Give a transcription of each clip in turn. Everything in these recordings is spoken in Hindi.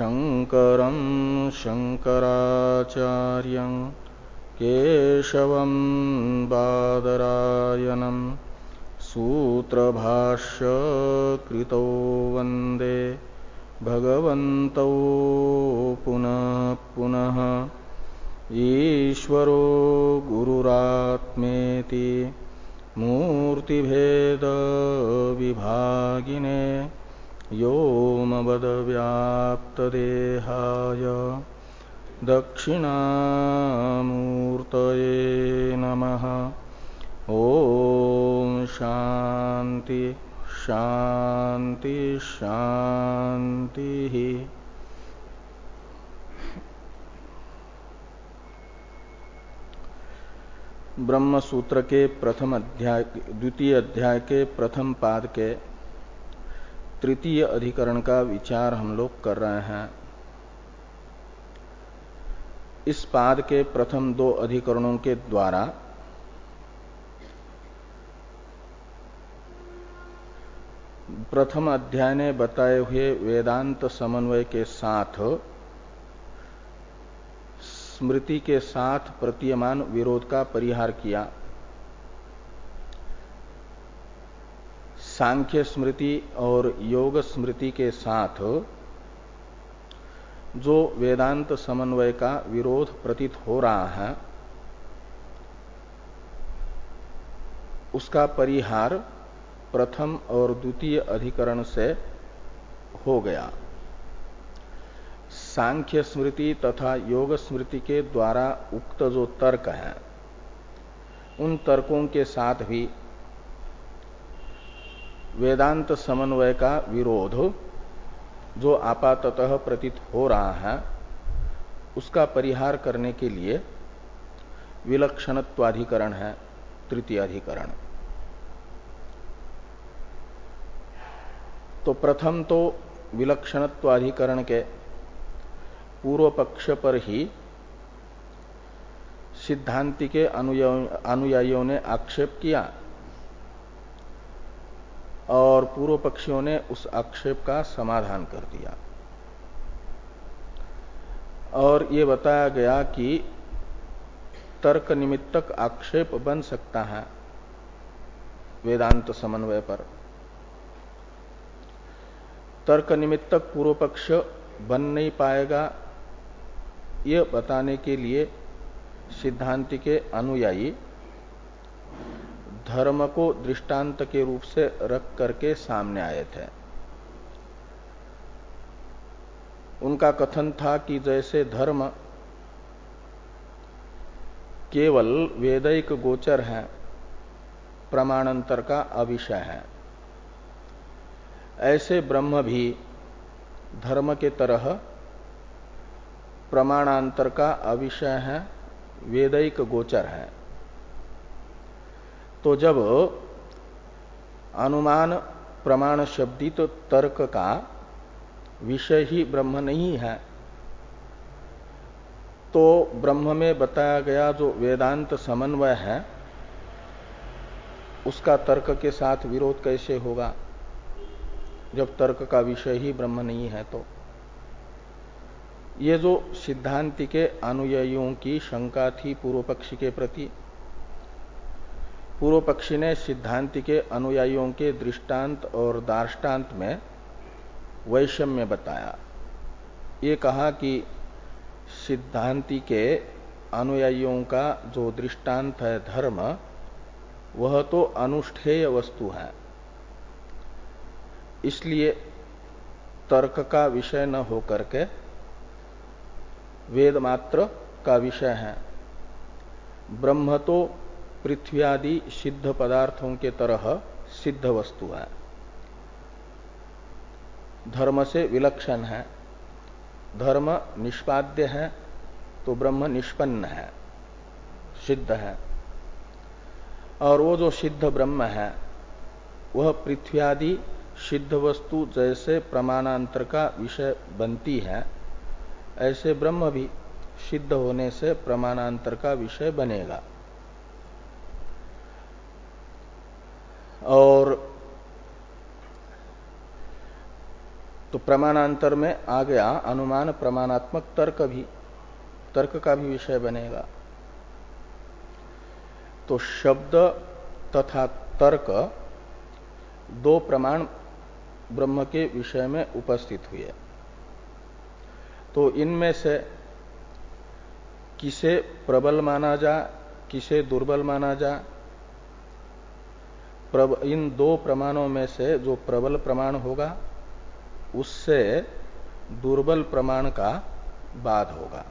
शङ्करं शङ्कराचार्यं केशवं बादरायणम् सूत्रभाष्यकृतौ वंदे भगवन्तौ पुनः पुनः ईश्वरो गुरुरात्मेति मूर्तिभेदविभागिने व्योमवदव्याप्तदेहाय दक्षिणामूर्तये नमः। ओम शांति शांति शांति ब्रह्म सूत्र के प्रथम अध्याय, द्वितीय अध्याय के प्रथम पाद के तृतीय अधिकरण का विचार हम लोग कर रहे हैं। इस पाद के प्रथम दो अधिकरणों के द्वारा प्रथम अध्याय ने बताए हुए वेदांत समन्वय के साथ, स्मृति के साथ प्रतीयमान विरोध का परिहार किया। सांख्य स्मृति और योग स्मृति के साथ जो वेदांत समन्वय का विरोध प्रतीत हो रहा है, उसका परिहार प्रथम और द्वितीय अधिकरण से हो गया। सांख्य स्मृति तथा योग स्मृति के द्वारा उक्त जो तर्क हैं, उन तर्कों के साथ भी वेदांत समन्वय का विरोध, जो आपाततः प्रतीत हो रहा है, उसका परिहार करने के लिए विलक्षणत्वाधिकरण है तृतीय अधिकरण तो प्रथम तो विलक्षणत्वाधिकरण के पूर्व पक्ष पर ही सिद्धांति के अनुयायियों ने आक्षेप किया। और पूर्व पक्षियों ने उस आक्षेप का समाधान कर दिया। और ये बताया गया कि तर्क निमित्तक आक्षेप बन सकता है वेदांत समन्वय पर। तर्क निमित्तक पूर्व पक्ष बन नहीं पाएगा, ये बताने के लिए सिद्धांति के अनुयायी धर्म को दृष्टांत के रूप से रख करके सामने आए थे। उनका कथन था कि जैसे धर्म केवल वेदिक गोचर है, प्रमाणांतर का अविषय है। ऐसे ब्रह्म भी धर्म के तरह प्रमाणांतर का अविषय है, वेदिक गोचर है। तो जब अनुमान प्रमाण शब्दित तर्क का विषय ही ब्रह्म नहीं है तो ब्रह्म में बताया गया जो वेदांत समन्वय है, उसका तर्क के साथ विरोध कैसे होगा? जब तर्क का विषय ही ब्रह्म नहीं है तो। ये जो सिद्धांति के अनुयायियों की शंका थी पूर्व पक्षी के प्रति पूर्व पक्षी ने सिद्धांति के अनुयायियों के दृष्टांत और दार्टान्त में वैषम्य बताया। ये कहा कि सिद्धांति के अनुयायियों का जो दृष्टांत है धर्म, वह तो अनुष्ठेय वस्तु है। इसलिए तर्क का विषय न होकर के वेद मात्र का विषय है। ब्रह्म तो पृथ्वी आदि सिद्ध पदार्थों के तरह सिद्ध वस्तु है। धर्म से विलक्षण है। धर्म निष्पाद्य है तो ब्रह्म निष्पन्न है, सिद्ध है। और वो जो सिद्ध ब्रह्म है, वह पृथ्वी आदि सिद्ध वस्तु जैसे प्रमाणांतर का विषय बनती है, ऐसे ब्रह्म भी सिद्ध होने से प्रमाणांतर का विषय बनेगा। और तो प्रमाणांतर में आ गया, अनुमान प्रमाणात्मक तर्क भी, तर्क का भी विषय बनेगा। तो शब्द तथा तर्क दो प्रमाण ब्रह्म के विषय में उपस्थित हुए। तो इनमें से किसे प्रबल माना जा, किसे दुर्बल माना जा इन दो प्रमाणों में से जो प्रबल प्रमाण होगा, उससे दुर्बल प्रमाण का बाद होगा।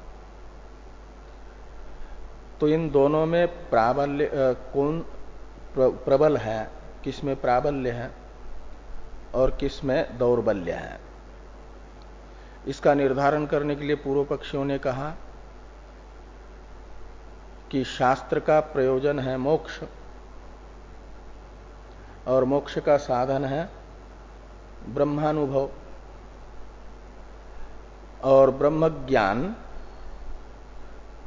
तो इन दोनों में प्राबल्य कौन प्रबल है, किसमें प्राबल्य है और किसमें दौर्बल्य है। इसका निर्धारण करने के लिए पूर्व पक्षियों ने कहा कि शास्त्र का प्रयोजन है मोक्ष। और मोक्ष का साधन है ब्रह्मानुभव। और ब्रह्म ज्ञान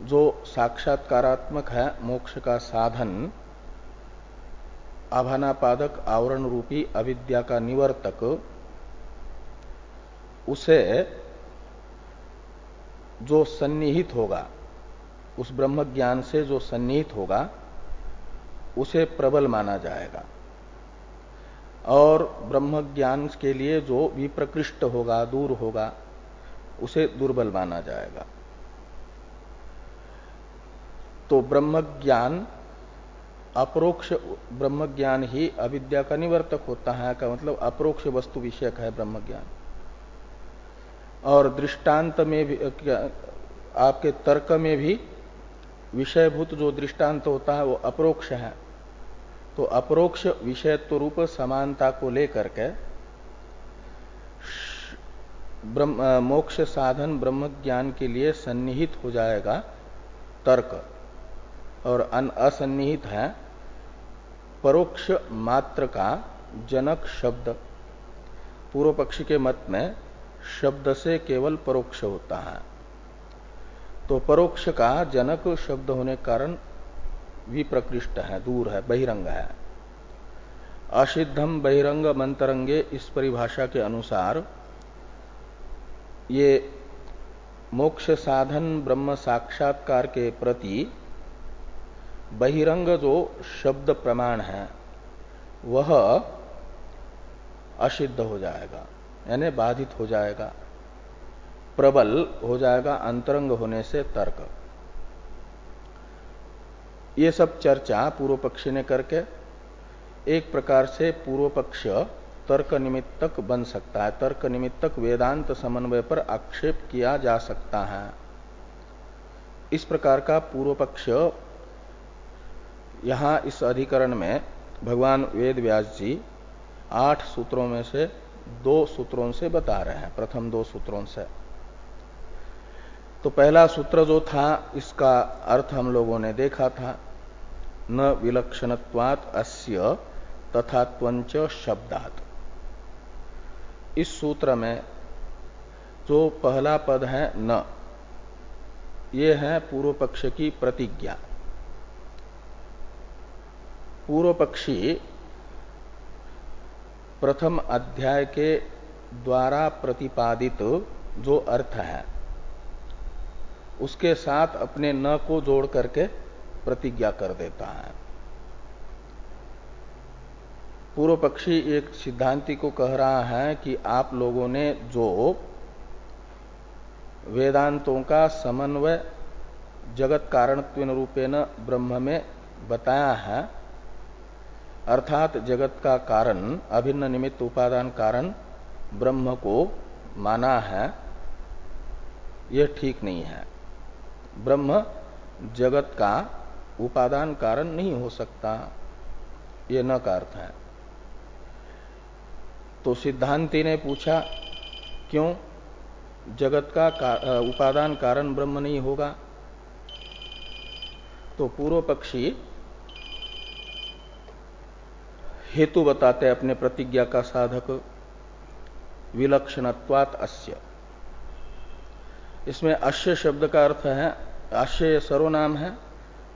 जो साक्षात्कारात्मक है, मोक्ष का साधन, आभानापादक आवरण रूपी अविद्या का निवर्तक, उसे जो सन्निहित होगा, उस ब्रह्म ज्ञान से जो सन्निहित होगा, उसे प्रबल माना जाएगा। और ब्रह्म ज्ञान के लिए जो विप्रकृष्ट होगा, दूर होगा, उसे दुर्बल माना जाएगा। तो ब्रह्म ज्ञान अप्रोक्ष ब्रह्म ज्ञान ही अविद्या का निवर्तक होता है, का मतलब अप्रोक्ष वस्तु विषयक है ब्रह्म ज्ञान और दृष्टांत में भी आपके तर्क में भी विषयभूत जो दृष्टांत होता है, वो अप्रोक्ष है। तो अप्रोक्ष विषयत्व रूप समानता को लेकर के मोक्ष साधन ब्रह्म ज्ञान के लिए सन्निहित हो जाएगा तर्क। और असन्निहित है, परोक्ष मात्र का जनक शब्द। पूर्व पक्षी के मत में शब्द से केवल परोक्ष होता है। तो परोक्ष का जनक शब्द होने के कारण विप्रकृष्ट है, दूर है, बहिरंग है। असिद्धम बहिरंग मंतरंगे इस परिभाषा के अनुसार ये मोक्ष साधन ब्रह्म साक्षात्कार के प्रति बहिरंग जो शब्द प्रमाण है, वह असिद्ध हो जाएगा, यानी बाधित हो जाएगा, प्रबल हो जाएगा, अंतरंग होने से तर्क। ये सब चर्चा पूर्व पक्ष ने करके एक प्रकार से पूर्व पक्ष तर्क निमित्तक बन सकता है। तर्क निमित्तक वेदांत समन्वय पर आक्षेप किया जा सकता है। इस प्रकार का पूर्व पक्ष यहाँ इस अधिकरण में भगवान वेद व्यास जी आठ सूत्रों में से दो सूत्रों से बता रहे हैं, प्रथम दो सूत्रों से। तो पहला सूत्र जो था, इसका अर्थ हम लोगों ने देखा था। न विलक्षणत्वात अस्य तथात्वंच शब्दात। इस सूत्र में जो पहला पद है न, ये है पूर्व पक्ष की प्रतिज्ञा। पूर्व पक्षी प्रथम अध्याय के द्वारा प्रतिपादित जो अर्थ है उसके साथ अपने न को जोड़ करके प्रतिज्ञा कर देता है। पूर्व पक्षी एक सिद्धांति को कह रहा है कि आप लोगों ने जो वेदांतों का समन्वय जगत कारणत्व रूपेण ब्रह्म में बताया है, अर्थात जगत का कारण, अभिन्न निमित्त उपादान कारण ब्रह्म को माना है, यह ठीक नहीं है। ब्रह्म जगत का उपादान कारण नहीं हो सकता। ये न का अर्थ है। तो सिद्धांति ने पूछा, क्यों जगत का उपादान कारण ब्रह्म नहीं होगा? तो पूर्व पक्षी हेतु बताते अपने प्रतिज्ञा का साधक, विलक्षणत्वात अस्य। इसमें अश्य शब्द का अर्थ है, अश्य सर्वनाम है,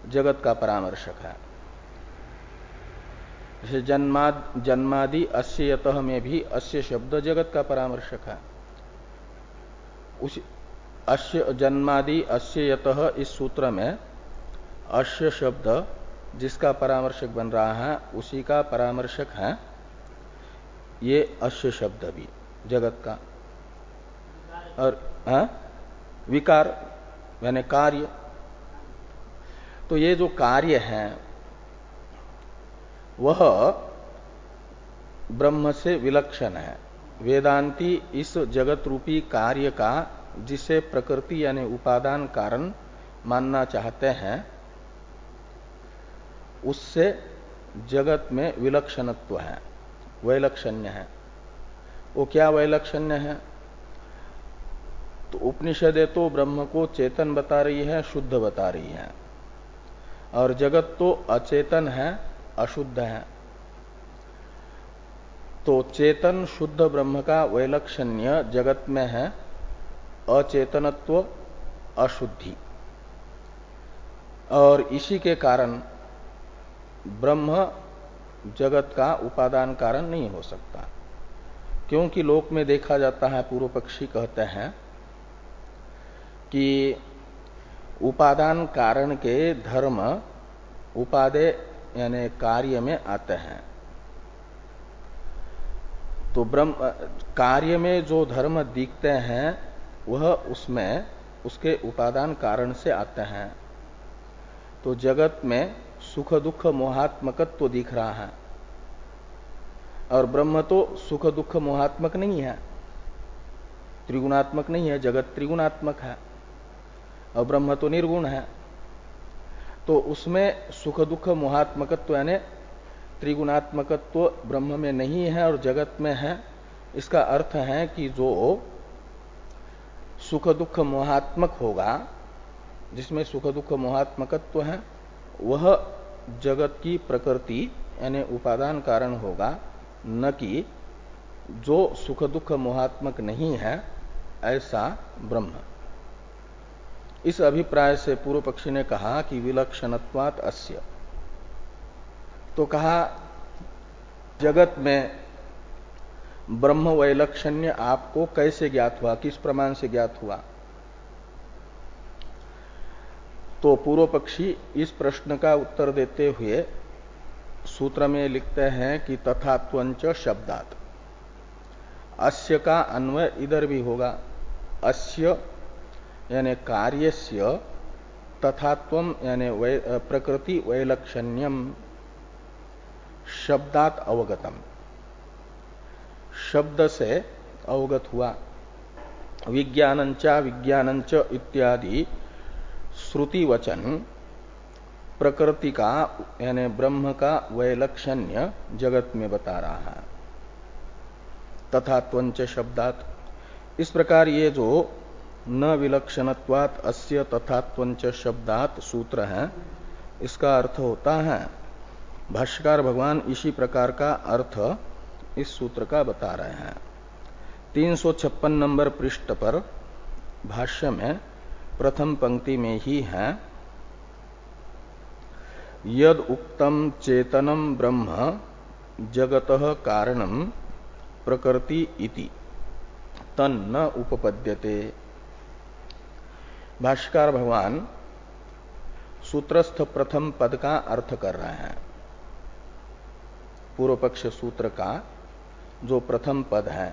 जगत का परामर्शक है। जैसे जन्माद, जन्मादि अस्यत में भी अश्य शब्द जगत का परामर्शक है। उस, अश्य, जन्मादि अस्यत इस सूत्र में अश्य शब्द जिसका परामर्शक बन रहा है, उसी का परामर्शक है, ये अश्य शब्द भी, जगत का। और, हा? विकार, यानी कार्य। तो ये जो कार्य है, वह ब्रह्म से विलक्षण है। वेदांती इस जगत रूपी कार्य का, जिसे प्रकृति यानी उपादान कारण मानना चाहते हैं, उससे जगत में विलक्षणत्व है, वैलक्षण्य है। वो क्या वैलक्षण्य है? तो उपनिषदे तो ब्रह्म को चेतन बता रही है, शुद्ध बता रही है। और जगत तो अचेतन है, अशुद्ध है। तो चेतन शुद्ध ब्रह्म का वैलक्षण्य जगत में है, अचेतनत्व अशुद्धि। और इसी के कारण ब्रह्म जगत का उपादान कारण नहीं हो सकता। क्योंकि लोक में देखा जाता है पूर्व पक्षी कहते हैं कि उपादान कारण के धर्म उपादे, यानी कार्य में आते हैं। तो ब्रह्म, कार्य में जो धर्म दिखते हैं, वह उसमें उसके उपादान कारण से आते हैं। तो जगत में सुख दुख मोहात्मकत्व तो दिख रहा है। और ब्रह्म तो सुख दुख मोहात्मक नहीं है। त्रिगुणात्मक नहीं है, जगत त्रिगुणात्मक है। और ब्रह्म तो निर्गुण है। तो उसमें सुख दुख मोहात्मकत्व यानी त्रिगुणात्मकत्व ब्रह्म में नहीं है और जगत में है। इसका अर्थ है कि जो सुख दुख मोहात्मक होगा, जिसमें सुख दुख मोहात्मकत्व है, वह जगत की प्रकृति यानी उपादान कारण होगा, न कि जो सुख दुख मोहात्मक नहीं है, ऐसा ब्रह्म। इस अभिप्राय से पूर्व पक्षी ने कहा कि विलक्षणत्वात अस्य। तो कहा, जगत में ब्रह्म वैलक्षण्य आपको कैसे ज्ञात हुआ? किस प्रमाण से ज्ञात हुआ? तो पूर्व पक्षी इस प्रश्न का उत्तर देते हुए सूत्र में लिखते हैं कि तथात्वंच शब्दात। अस्य का अन्वय इधर भी होगा। अस्य यानी कार्यस्य तथात्व यानी प्रकृति वैलक्षण्यम शब्दात अवगतम। शब्द से अवगत हुआ। विज्ञानंचा विज्ञानंच इत्यादि श्रुति वचन प्रकृति का, यानी ब्रह्म का वैलक्षण्य जगत में बता रहा है। तथा त्वंच शब्दात। इस प्रकार ये जो न विलक्षणत्वात अस्य तथात्वंच शब्दात सूत्र है। इसका अर्थ होता है, भाष्यकार भगवान इसी प्रकार का अर्थ इस सूत्र का बता रहे हैं। तीन सौ छप्पन नंबर पृष्ठ पर भाष्य में प्रथम पंक्ति में ही है, यद उक्तम चेतनम ब्रह्म जगत कारणम प्रकृति इति। तन्न उपपद्यते। भाष्कर भगवान सूत्रस्थ प्रथम पद का अर्थ कर रहे हैं। पूर्व पक्ष सूत्र का जो प्रथम पद है,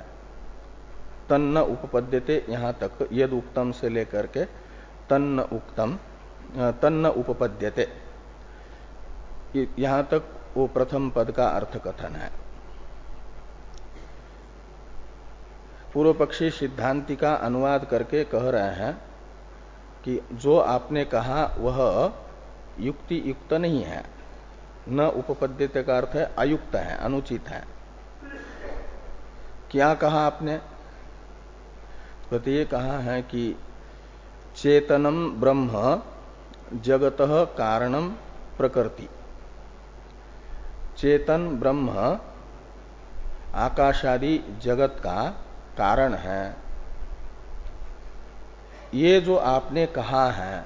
तन्न उपपद्यते यहाँ तक, यद उक्तम से लेकर के तन्न उक्तम तन्न उपपद्यते। यहाँ तक वो प्रथम पद का अर्थ कथन है। पूर्व पक्षी सिद्धांति का अनुवाद करके कह रहे हैं कि जो आपने कहा, वह युक्ति युक्त नहीं है। न उपपद्यते का अर्थ है अयुक्त है, अनुचित है। क्या कहा आपने? कहते ये कहा है कि चेतनम ब्रह्म जगत कारणम प्रकृति। चेतन ब्रह्म आकाशादि जगत का कारण है। ये जो आपने कहा है,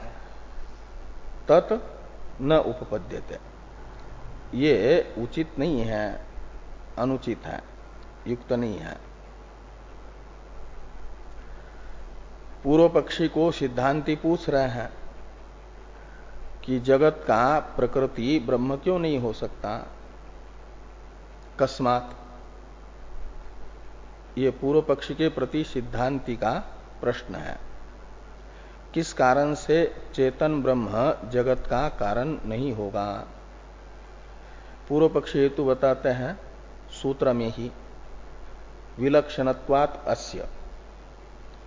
तत् न उपपद्यते। ये उचित नहीं है, अनुचित है, युक्त नहीं है। पूर्व पक्षी को सिद्धांति पूछ रहे हैं कि जगत का प्रकृति ब्रह्म क्यों नहीं हो सकता? कस्मात ये पूर्व पक्षी के प्रति सिद्धांति का प्रश्न है। किस कारण से चेतन ब्रह्म जगत का कारण नहीं होगा? पूर्व पक्षी हेतु बताते हैं, सूत्र में ही, विलक्षणत्वात अस्य।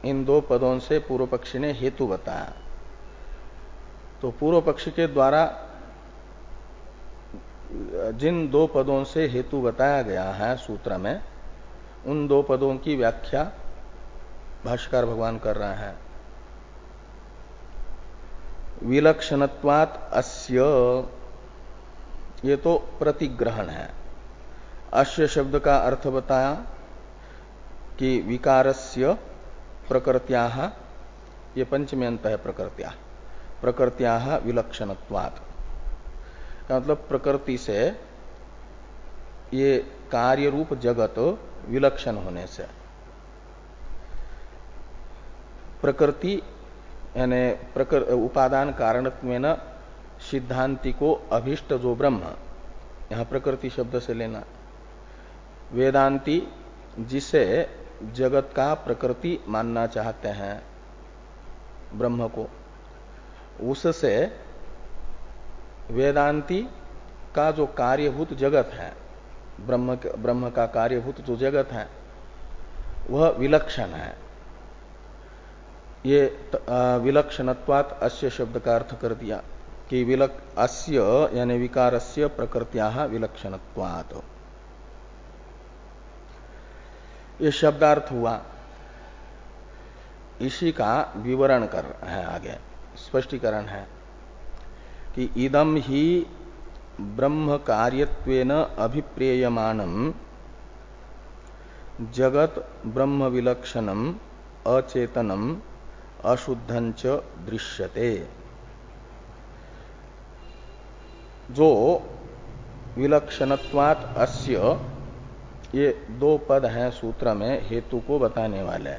इन दो पदों से पूर्व पक्षी ने हेतु बताया। तो पूर्व पक्षी के द्वारा जिन दो पदों से हेतु बताया गया है सूत्र में, उन दो पदों की व्याख्या भाष्कर भगवान कर रहे हैं। विलक्षणत्वात अस्य, ये तो प्रतिग्रहण है। अश्य शब्द का अर्थ बताया कि विकारस्य प्रकृत्या ये पंचमी अंत है प्रकृत्या। प्रकृत्या विलक्षणत्वात्। मतलब प्रकृति से ये कार्य रूप जगत विलक्षण होने से। प्रकृति यानी उपादान कारण में न सिद्धांति को अभिष्ट जो ब्रह्म। यहाँ प्रकृति शब्द से लेना। वेदांति जिसे जगत का प्रकृति मानना चाहते हैं, ब्रह्म को, उससे वेदांति का जो कार्यभूत जगत है, ब्रह्म ब्रह्म का कार्यभूत जो जगत है, वह विलक्षण है। ये विलक्षणत्वात अस्य शब्द का अर्थ कर दिया। कि विलक, अस्य, यानी विकारस्य प्रकृत्या विलक्षणत्वात्। ये शब्दार्थ हुआ। इसी का विवरण कर है आगे। स्पष्टीकरण है कि इदम ही ब्रह्म कार्यत्वेन अभिप्रेयमानम जगत ब्रह्म विलक्षणम अचेतनम अशुद्धंच दृश्यते। जो विलक्षणत्वात अस्य, ये दो पद हैं सूत्र में हेतु को बताने वाले।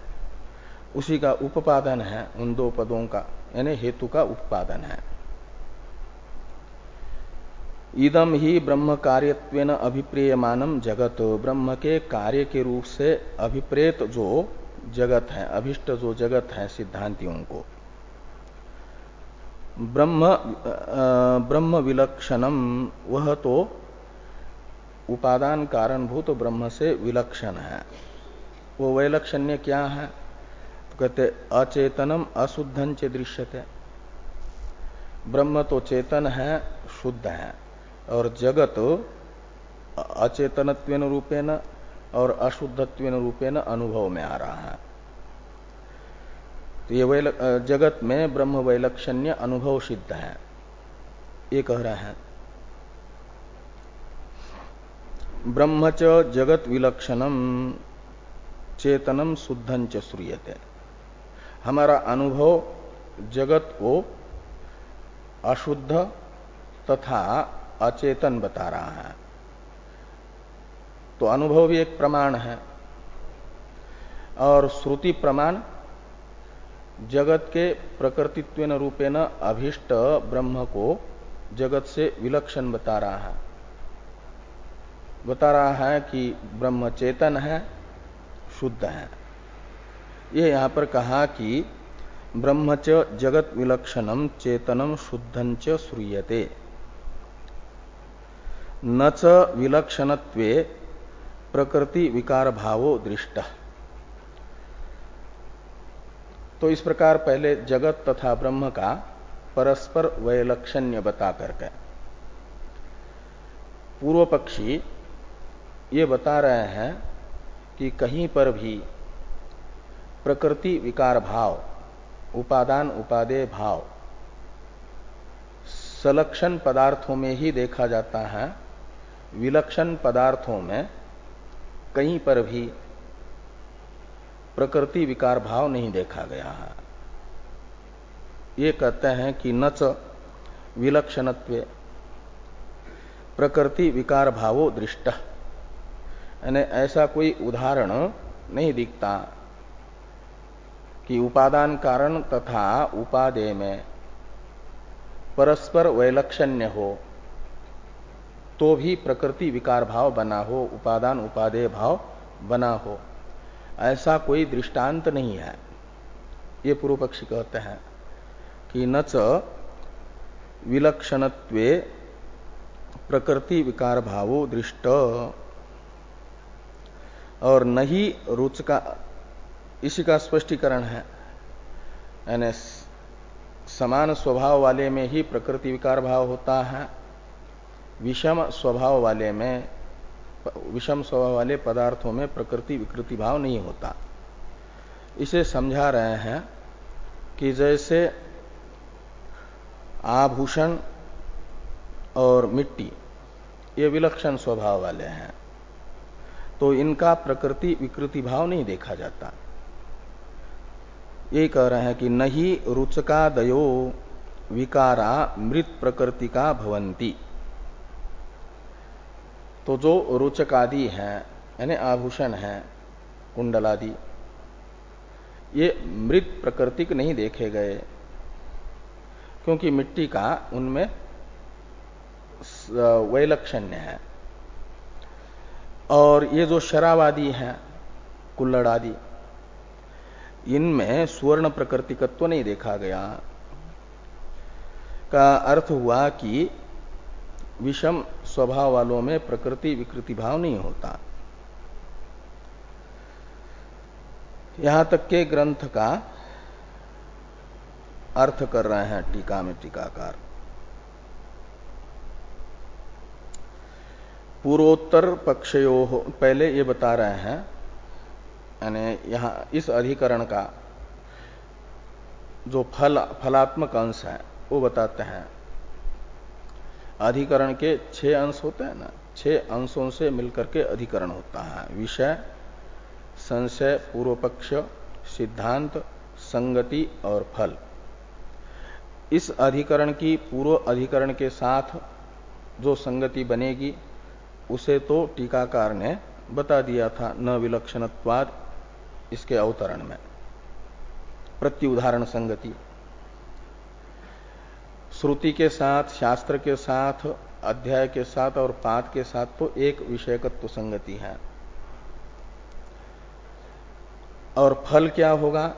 उसी का उपादन है उन दो पदों का, यानी हेतु का उत्पादन है। इदम ही ब्रह्म कार्यत्वेन अभिप्रेयमानम जगत। ब्रह्म के कार्य के रूप से अभिप्रेत जो जगत है, अभिष्ट जो जगत है सिद्धांतियों को। ब्रह्म ब्रह्म विलक्षणम, वह तो उपादान कारणभूत तो ब्रह्म से विलक्षण है। वो वैलक्षण्य क्या है? तो कहते, अचेतनम अशुद्धन दृश्यते। ब्रह्म तो चेतन है, शुद्ध है, और जगत अचेतनत्व रूपेण और अशुद्धत्व रूपेण अनुभव में आ रहा है। तो ये जगत में ब्रह्म वैलक्षण्य अनुभव सिद्ध है। ये कह रहा है। ब्रह्म च जगत विलक्षणम चेतनम शुद्धं च श्रूयते। हमारा अनुभव जगत को अशुद्ध तथा अचेतन बता रहा है। तो अनुभव भी एक प्रमाण है। और श्रुति प्रमाण, जगत के प्रकृतित्व रूपेण अभिष्ट ब्रह्म को जगत से विलक्षण बता रहा है। बता रहा है कि ब्रह्म चेतन है, शुद्ध है। ये यहाँ पर कहा कि ब्रह्म च जगत विलक्षणम चेतनम शुद्धं च श्रूयते। न च विलक्षणत्वे प्रकृति विकार भावो दृष्ट। तो इस प्रकार पहले जगत तथा ब्रह्म का परस्पर वैलक्षण्य बता करके। पूर्व पक्षी ये बता रहे हैं कि कहीं पर भी प्रकृति विकार भाव, उपादान उपादेय भाव, सलक्षण पदार्थों में ही देखा जाता है, विलक्षण पदार्थों में कहीं पर भी प्रकृति विकार भाव नहीं देखा गया है। ये कहते हैं कि न च विलक्षणत्व, प्रकृति विकार भावो दृष्ट। यानी ऐसा कोई उदाहरण नहीं दिखता कि उपादान कारण तथा उपादेय में परस्पर वैलक्षण्य हो। तो भी प्रकृति विकार भाव बना हो, उपादान उपादेय भाव बना हो। ऐसा कोई दृष्टांत नहीं है। ये पूर्व पक्षी कहते हैं कि न च विलक्षणत्वे प्रकृति विकार भावो दृष्ट और नहीं रुच का, इसी का स्पष्टीकरण है। यानी समान स्वभाव वाले में ही प्रकृति विकार भाव होता है। विषम स्वभाव वाले में, विषम स्वभाव वाले पदार्थों में प्रकृति विकृति भाव नहीं होता। इसे समझा रहे हैं कि जैसे आभूषण और मिट्टी, ये विलक्षण स्वभाव वाले हैं तो इनका प्रकृति विकृति भाव नहीं देखा जाता। ये कह रहे हैं कि नहीं रुचका दयो विकारा मृत प्रकृति का भवंती। तो जो रोचक आदि हैं, यानी आभूषण हैं कुंडल आदि ये मृत प्रकृतिक नहीं देखे गए, क्योंकि मिट्टी का उनमें वैलक्षण्य है। और ये जो शराब आदि हैं कुल्लड़ आदि इनमें सुवर्ण प्रकृतिकत्व नहीं देखा गया। का अर्थ हुआ कि विषम स्वभाव वालों में प्रकृति विकृति भाव नहीं होता। यहाँ तक के ग्रंथ का अर्थ कर रहे हैं टीका में टीकाकार। पूर्वोत्तर पक्षयो पहले ये बता रहे हैं, यानी यहाँ इस अधिकरण का जो फल, फलात्मक अंश है, वो बताते हैं। अधिकरण के छह अंश होते हैं ना, छह अंशों से मिलकर के अधिकरण होता है। विषय, संशय पूर्व पक्ष सिद्धांत, संगति और फल। इस अधिकरण की पूर्व अधिकरण के साथ जो संगति बनेगी, उसे तो टीकाकार ने बता दिया था, न विलक्षणत्वाद, इसके अवतरण में। प्रत्युदाहरण संगति। श्रुति के साथ, शास्त्र के साथ, अध्याय के साथ और पाद के साथ तो एक विषयकत्व संगति है। और फल क्या होगा?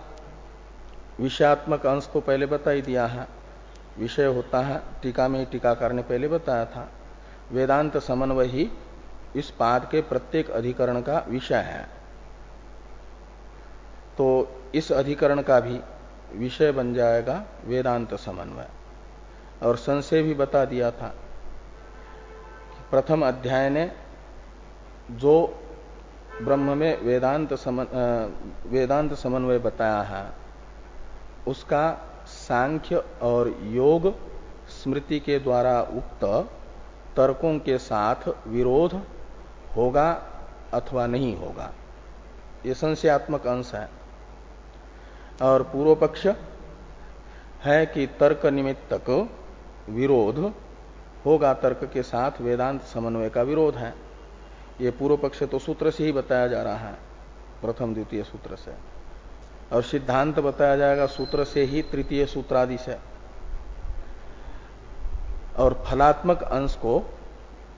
विषयात्मक अंश तो पहले बता ही दिया है। विषय होता है, टीका में टीकाकार ने पहले बताया था। वेदांत समन्वय ही इस पाद के प्रत्येक अधिकरण का विषय है। तो इस अधिकरण का भी विषय बन जाएगा वेदांत समन्वय। और संशय भी बता दिया था प्रथम अध्याय ने जो ब्रह्म में वेदांत समन, वेदांत समन्वय बताया है उसका सांख्य और योग स्मृति के द्वारा उक्त तर्कों के साथ विरोध होगा अथवा नहीं होगा ये संशयात्मक अंश है। और पूर्व पक्ष है कि तर्क निमित्तक विरोध होगा तर्क के साथ वेदांत समन्वय का विरोध है। ये पूर्व पक्ष तो सूत्र से ही बताया जा रहा है प्रथम द्वितीय सूत्र से। और सिद्धांत बताया जाएगा सूत्र से ही तृतीय सूत्रादि से। और फलात्मक अंश को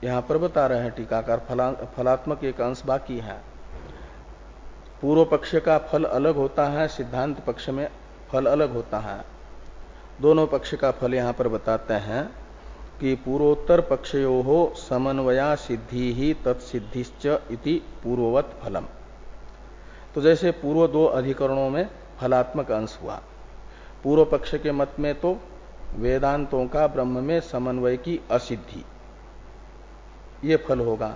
यहाँ पर बता रहे हैं टीकाकार फला, फलात्मक एक अंश बाकी है। पूर्व पक्ष का फल अलग होता है सिद्धांत पक्ष में फल अलग होता है। दोनों पक्ष का फल यहाँ पर बताते हैं कि पूर्वोत्तर पक्षयो हो समन्वया सिद्धि ही तत्सिद्धिश्च इति पूर्ववत फलम। तो जैसे पूर्व दो अधिकरणों में फलात्मक अंश हुआ। पूर्व पक्ष के मत में तो वेदांतों का ब्रह्म में समन्वय की असिद्धि, ये फल होगा।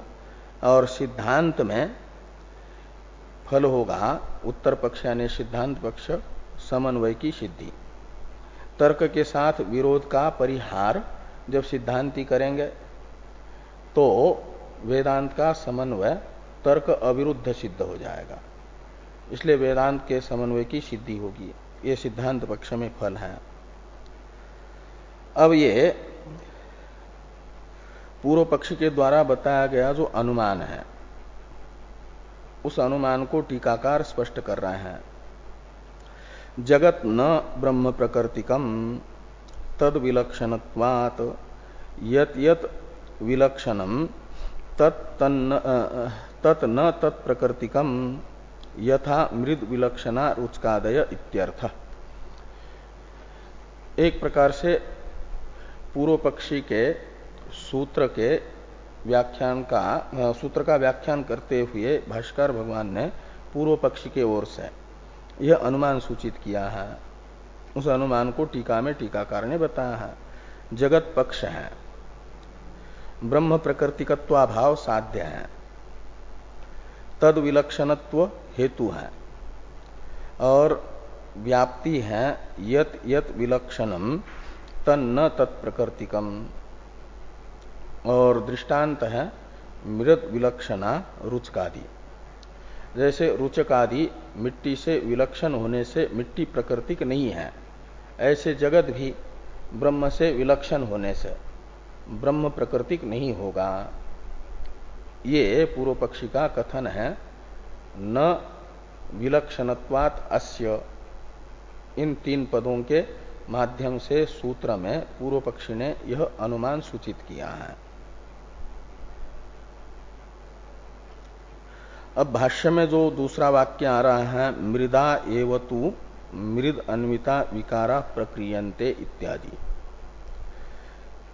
और सिद्धांत में फल होगा उत्तर पक्ष यानी सिद्धांत पक्ष समन्वय की सिद्धि। तर्क के साथ विरोध का परिहार जब सिद्धांति करेंगे तो वेदांत का समन्वय तर्क अविरुद्ध सिद्ध हो जाएगा। इसलिए वेदांत के समन्वय की सिद्धि होगी। ये सिद्धांत पक्ष में फल है। अब ये पूर्व पक्ष के द्वारा बताया गया जो अनुमान है, उस अनुमान को टीकाकार स्पष्ट कर रहे हैं। जगत न ब्रह्म प्रकृतिकम तद विलक्षणत्वात। यत यत विलक्षणम, तत् न तत्प्रकृतिकम यथा मृद विलक्षणा रुचकादय इत्यर्थ। एक प्रकार से पूर्व पक्षी के सूत्र के व्याख्यान का सूत्र का व्याख्यान करते हुए भाष्कर भगवान ने पूर्व पक्षी के ओर से यह अनुमान सूचित किया है। उस अनुमान को टीका में टीकाकार ने बताया है। जगत पक्ष है। ब्रह्म प्रकृतिकत्वाभाव साध्य है। तद विलक्षणत्व हेतु है। और व्याप्ति है यत यत विलक्षणम तन न तत्प्रकृतिकम और दृष्टांत है मृत विलक्षणा रुचकादि। जैसे रुचकादि मिट्टी से विलक्षण होने से मिट्टी प्रकृतिक नहीं है। ऐसे जगत भी ब्रह्म से विलक्षण होने से ब्रह्म प्रकृतिक नहीं होगा। ये पूर्व पक्षी का कथन है। न विलक्षणत्वात अस्य। इन तीन पदों के माध्यम से सूत्र में पूर्व पक्षी ने यह अनुमान सूचित किया है। अब भाष्य में जो दूसरा वाक्य आ रहा है, मृदा एवतु मृद अन्विता विकारा प्रक्रियंते इत्यादि।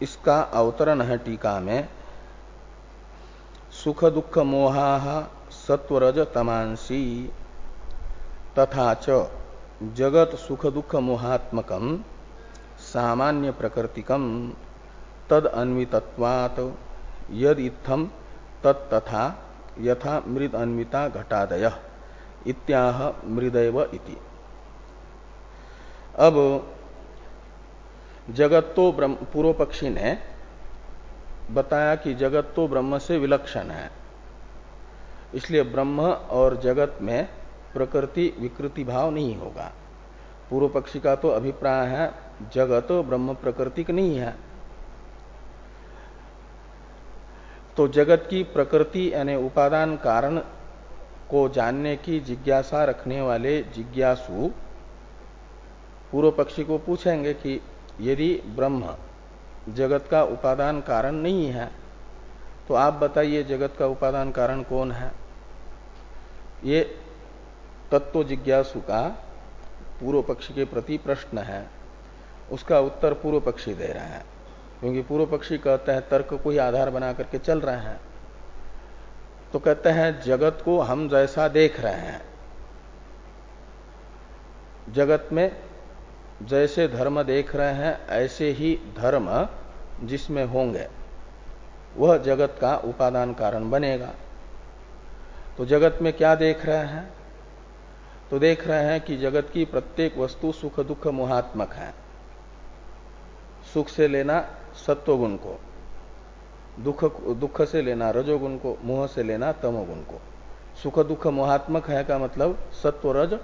इसका अवतरण है टीका में, सुख दुख मोहा सत्वरज तमांसी, तथा च जगत सुख दुख मोहात्मक सामान्य प्रकृतिकम, तद अन्वितत्वात यद इत्थम तत्तथा यथा मृद अन्विता घटादय इत्याह मृदय इति। अब जगत तो पूर्व पक्षी ने बताया कि जगत तो ब्रह्म से विलक्षण है। इसलिए ब्रह्म और जगत में प्रकृति विकृति भाव नहीं होगा। पूर्व पक्षी का तो अभिप्राय है, जगत ब्रह्म प्रकृतिक नहीं है। तो जगत की प्रकृति यानी उपादान कारण को जानने की जिज्ञासा रखने वाले जिज्ञासु पूर्व पक्षी को पूछेंगे कि यदि ब्रह्म जगत का उपादान कारण नहीं है तो आप बताइए जगत का उपादान कारण कौन है? ये तत्व जिज्ञासु का पूर्व पक्षी के प्रति प्रश्न है। उसका उत्तर पूर्व पक्षी दे रहा है। क्योंकि पूर्व पक्षी कहते हैं, तर्क को ही आधार बना करके चल रहे हैं। तो कहते हैं, जगत को हम जैसा देख रहे हैं। जगत में जैसे धर्म देख रहे हैं, ऐसे ही धर्म जिसमें होंगे, वह जगत का उपादान कारण बनेगा। तो जगत में क्या देख रहे हैं? तो देख रहे हैं कि जगत की प्रत्येक वस्तु सुख दुख मोहात्मक है। सुख से लेना सत्वगुण को, दुख दुख से लेना रजोगुण को, मोह से लेना तमोगुण को। सुख दुख मोहात्मक है का मतलब सत्व रज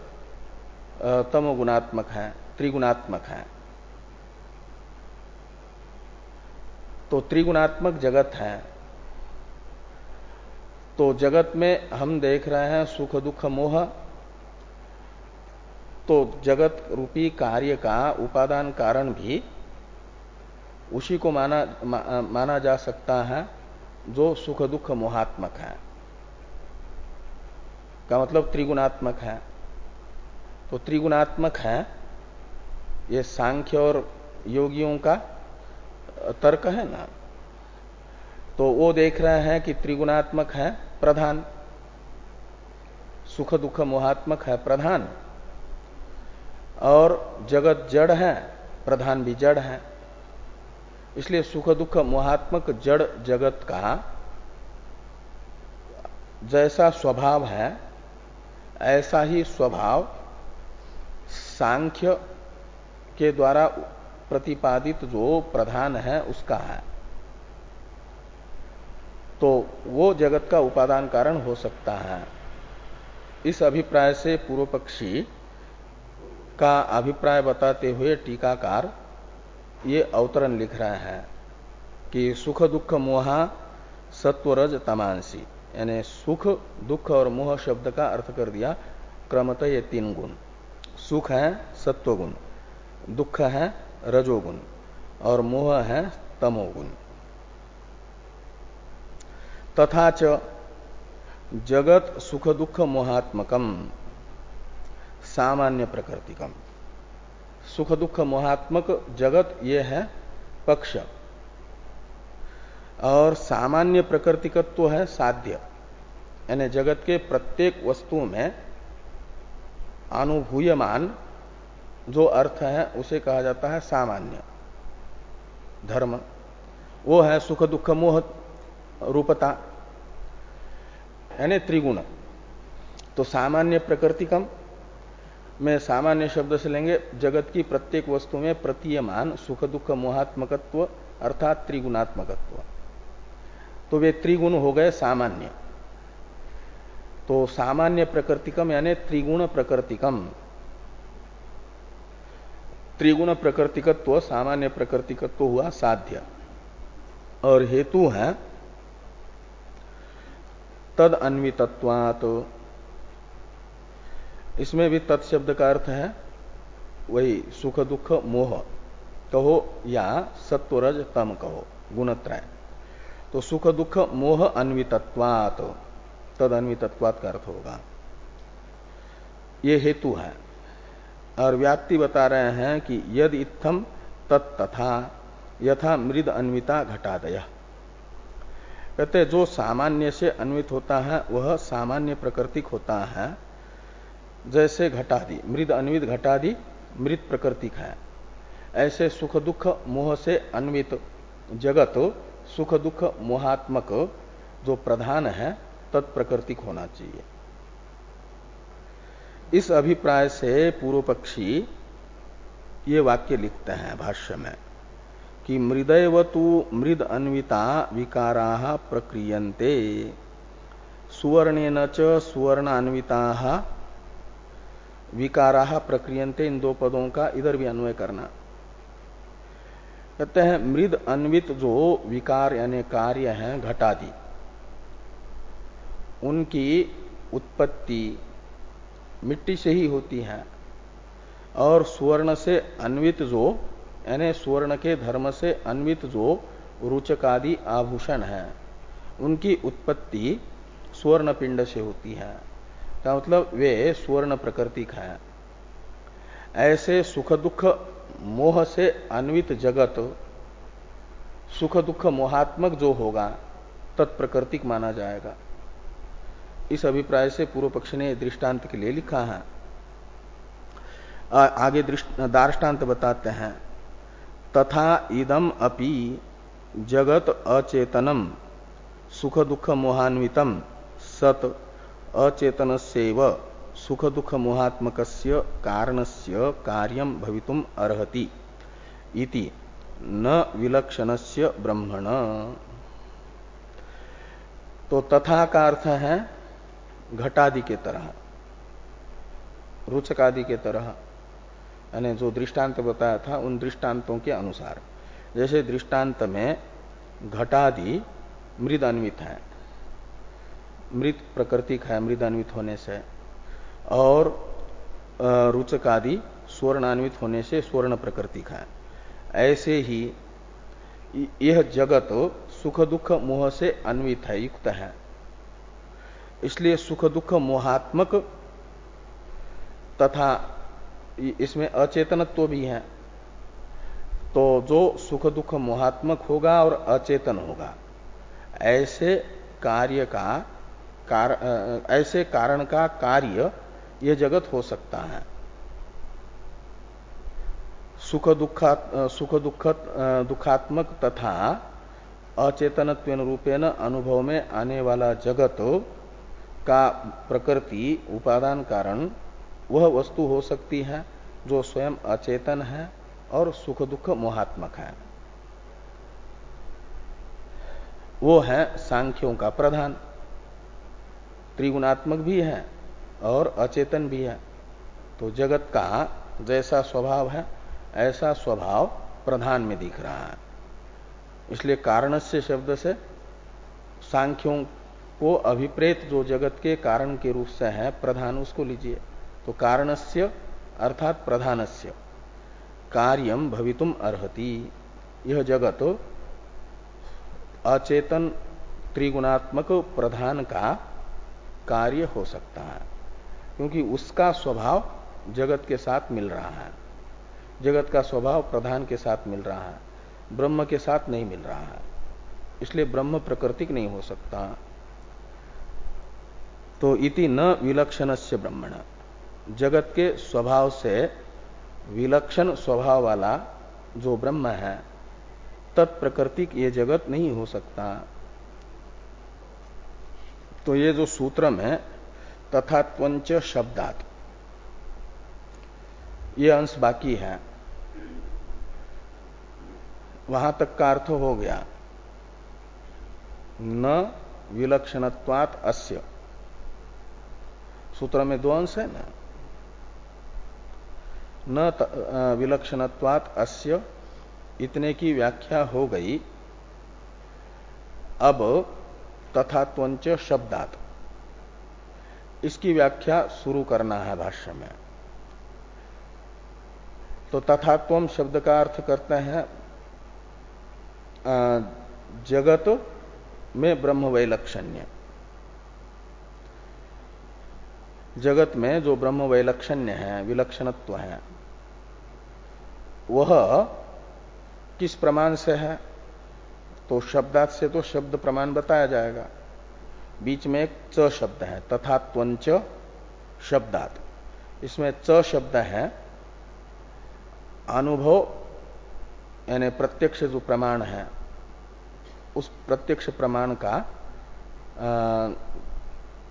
तमोगुणात्मक है, त्रिगुणात्मक है। तो त्रिगुणात्मक जगत है। तो जगत में हम देख रहे हैं सुख दुख मोह। तो जगत रूपी कार्य का उपादान कारण भी उसी को माना मा, माना जा सकता है जो सुख दुख मोहात्मक है। का मतलब त्रिगुणात्मक है। तो त्रिगुणात्मक है ये सांख्य और योगियों का तर्क है ना? तो वो देख रहे हैं कि त्रिगुणात्मक है प्रधान। सुख दुख मोहात्मक है प्रधान। और जगत जड़ है प्रधान भी जड़ है। इसलिए सुख दुख मोहात्मक जड़ जगत का जैसा स्वभाव है, ऐसा ही स्वभाव सांख्य के द्वारा प्रतिपादित जो प्रधान है उसका है। तो वो जगत का उपादान कारण हो सकता है। इस अभिप्राय से पूर्व पक्षी का अभिप्राय बताते हुए टीकाकार ये अवतरण लिख रहे हैं कि सुख दुख मोहा सत्वरज तमांसी, यानी सुख, दुख और मोह शब्द का अर्थ कर दिया क्रमतः ये तीन गुण। सुख है सत्वगुण, दुख है रजोगुण, और मोह है तमोगुण। तथा च जगत सुख दुख मोहात्मकम, सामान्य प्रकृतिकम। सुख दुख मोहात्मक जगत ये है पक्ष। और सामान्य प्रकृतिकत्व है साध्य। यानी जगत के प्रत्येक वस्तु में अनुभूयमान जो अर्थ है, उसे कहा जाता है सामान्य। धर्म, वो है सुख दुख मोह रूपता। यानी त्रिगुण। तो सामान्य प्रकृतिकम में सामान्य शब्द से लेंगे, जगत की प्रत्येक वस्तु में प्रतीयमान सुख दुख मोहात्मकत्व, अर्थात त्रिगुणात्मकत्व। तो वे त्रिगुण हो गए सामान्य। तो सामान्य प्रकृतिकम यानी त्रिगुण प्रकृतिकम। त्रिगुण प्रकृतिकत्व, सामान्य प्रकृतिकत्व हुआ साध्य। और हेतु है तद अन्वितत्वात। इसमें भी तत्शब्द का अर्थ है, वही सुख दुख मोह, कहो या सत्वरज तम कहो, गुणत्रय। तो सुख दुख मोह अन्वितत्वात तद अन्वितत्वात का अर्थ होगा। ये हेतु है। और व्याप्ति बता रहे हैं कि यद इत्थम तत्तथा यथा मृद अन्विता घटादय। कहते जो सामान्य से अन्वित होता है, वह सामान्य प्रकृतिक होता है जैसे घटादि, मृद अन्वित घटादि, मृत प्रकृतिक है। ऐसे सुख दुख मोह से अन्वित जगत, सुख दुख मोहात्मक जो प्रधान है तत्प्रकृतिक होना चाहिए। इस अभिप्राय से पूर्व पक्षी ये वाक्य लिखते हैं भाष्य में कि मृदय तो मृद अन्विता विकारा प्रक्रियन्ते, सुवर्णेन च सुवर्ण अन्विता विकारा प्रक्रियंते इन दो पदों का, इधर भी अन्वय करना। कहते हैं, मृद अन्वित जो विकार यानी कार्य हैं, घटादि। उनकी उत्पत्ति मिट्टी से ही होती है और सुवर्ण से अन्वित जो, यानी सुवर्ण के धर्म से अन्वित जो रुचकादि आभूषण है, उनकी उत्पत्ति स्वर्ण पिंड से होती है। का मतलब वे स्वर्ण प्रकृति है। ऐसे सुख दुख मोह से अन्वित जगत सुख दुख मोहात्मक जो होगा, तत्प्रकृतिक माना जाएगा। इस अभिप्राय से पूर्व पक्ष ने दृष्टांत के लिए लिखा है। आगे दार्टान्त बताते हैं। तथा इदम अपि जगत अचेतनम सुख दुख मोहान्वितम, सत अचेतन से सुख दुख मोहात्मक कारणस्य कार्यम भवितुम अर्हति इति न विलक्षण से ब्रह्मण। तो तथा का अर्थ है? घटादि के तरह, रुचकादि के तरह। यानी जो दृष्टांत बताया था, उन दृष्टांतों के अनुसार। जैसे दृष्टांत में घटादि मृदान्वित है। मृत प्रकृतिक है मृदान्वित होने से। और रुचक आदि स्वर्णान्वित होने से स्वर्ण प्रकृतिक है ऐसे ही यह जगत सुख दुख मोह से अन्वित है, युक्त है। इसलिए सुख दुख मोहात्मक तथा इसमें अचेतनत्व भी है। तो जो सुख दुख मोहात्मक होगा और अचेतन होगा, ऐसे कार्य का कार, ऐसे कारण का कार्य यह जगत हो सकता है। सुख दुखा सुख दुख दुखात्मक तथा अचेतनत्व रूपेण अनुभव में आने वाला जगत का प्रकृति उपादान कारण वह वस्तु हो सकती है जो स्वयं अचेतन है और सुख दुख मोहात्मक है। वो है सांख्यों का प्रधान। त्रिगुणात्मक भी है और अचेतन भी है। तो जगत का जैसा स्वभाव है, ऐसा स्वभाव प्रधान में दिख रहा है। इसलिए कारणस्य शब्द से सांख्यों को अभिप्रेत जो जगत के कारण के रूप से है, प्रधान उसको लीजिए। तो कारणस्य अर्थात प्रधानस्य कार्यम भवितुम अर्हति। यह जगत अचेतन, त्रिगुणात्मक, प्रधान का कार्य हो सकता है, क्योंकि उसका स्वभाव जगत के साथ मिल रहा है। जगत का स्वभाव प्रधान के साथ मिल रहा है, ब्रह्म के साथ नहीं मिल रहा है। इसलिए ब्रह्म प्रकृतिक नहीं हो सकता। तो इति न विलक्षण से ब्रह्मण। जगत के स्वभाव से विलक्षण स्वभाव वाला जो ब्रह्म है, तत्प्रकृतिक ये जगत नहीं हो सकता। तो ये जो सूत्र में तथात्वंच शब्दात, ये अंश बाकी है। वहाँ तक का अर्थ हो गया। न विलक्षणत्वात अस्य। सूत्र में दो अंश है ना? न विलक्षणत्वात अस्य, इतने की व्याख्या हो गई। अब तथात्वंच शब्दात। इसकी व्याख्या शुरू करना है भाष्य में। तो तथात्व शब्द का अर्थ करते हैं जगत में ब्रह्म वैलक्षण्य। जगत में जो ब्रह्म वैलक्षण्य है, विलक्षणत्व है, वह किस प्रमाण से है? तो शब्दात से तो शब्द प्रमाण बताया जाएगा। बीच में एक च शब्द है, तथा त्वंच शब्दात। इसमें च शब्द है, अनुभव, यानी प्रत्यक्ष जो प्रमाण है, उस प्रत्यक्ष प्रमाण का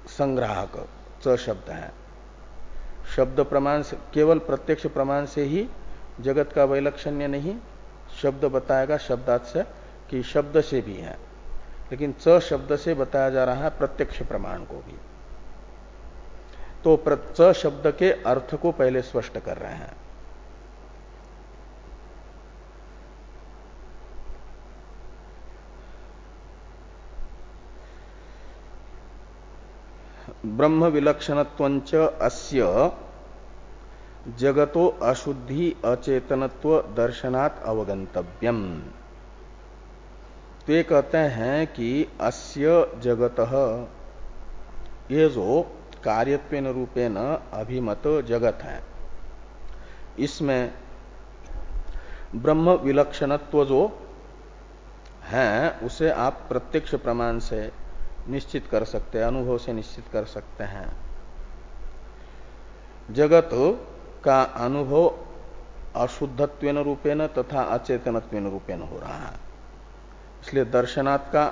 संग्राहक च शब्द है। शब्द प्रमाण से, केवल प्रत्यक्ष प्रमाण से ही जगत का वैलक्षण्य नहीं, शब्द बताएगा शब्दात से कि शब्द से भी है, लेकिन च शब्द से बताया जा रहा है प्रत्यक्ष प्रमाण को भी। तो च शब्द के अर्थ को पहले स्पष्ट कर रहे हैं। ब्रह्म विलक्षणत्वंच अस्य जगतो अशुद्धि अचेतनत्व दर्शनात् अवगंतव्यम तो ये कहते हैं कि अस्य जगत, ये जो कार्यत्वेन रूपेण अभिमत जगत है। इसमें ब्रह्म विलक्षणत्व जो है, उसे आप प्रत्यक्ष प्रमाण से निश्चित कर सकते हैं, अनुभव से निश्चित कर सकते हैं। जगत का अनुभव अशुद्धत्व रूपेण तथा अचेतनत्व रूपेण हो रहा है। इसलिए दर्शनात् का